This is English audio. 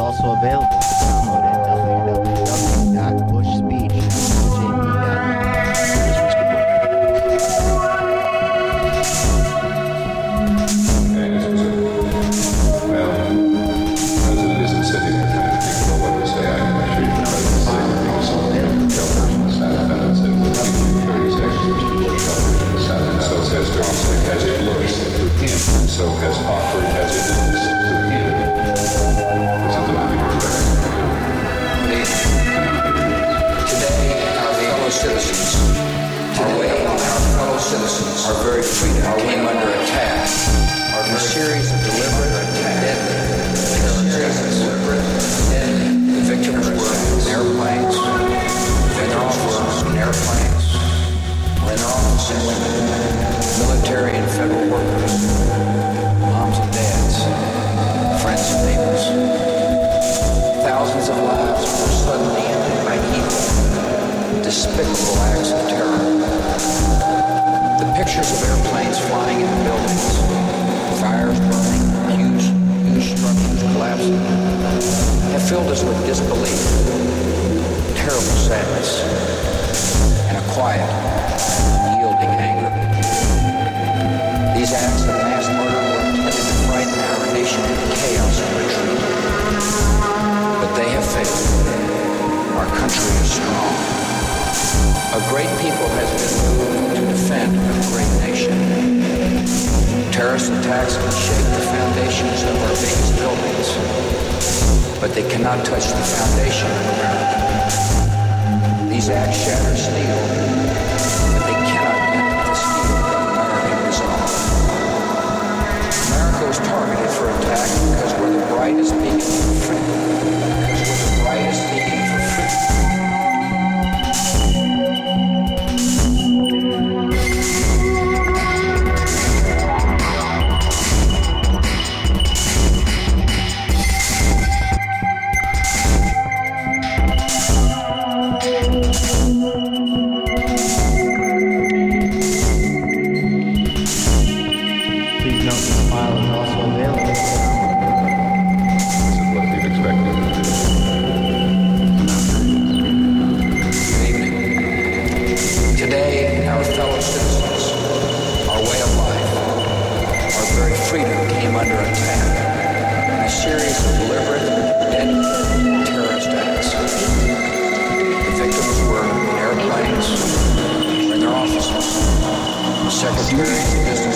also available are very free to came under attack. A series of deliberate and deadly terrorist acts. The victims were in airplanes, offices, in airplanes, in offices, military and federal workers, moms and dads, friends and neighbors. Thousands of lives were suddenly ended by evil, despicable acts of terror. Pictures of airplanes flying into buildings, fires burning, huge, huge structures collapsing, have filled us with disbelief, terrible sadness, and a quiet, yielding anger. These acts of mass murder were intended to frighten our nation into chaos and retreat but they have failed. Our country is strong. A great people has been moved a great nation. Terrorist attacks can shake the foundations of our biggest buildings, but they cannot touch the foundation of America. These acts shatter steel, Please this file is also available. This is what we've expected. Good evening. Today, our fellow citizens, our way of life, our very freedom came under attack in a series of deliberate, deadly terrorist acts. The victims were in airplanes, or in their offices, secretaries of business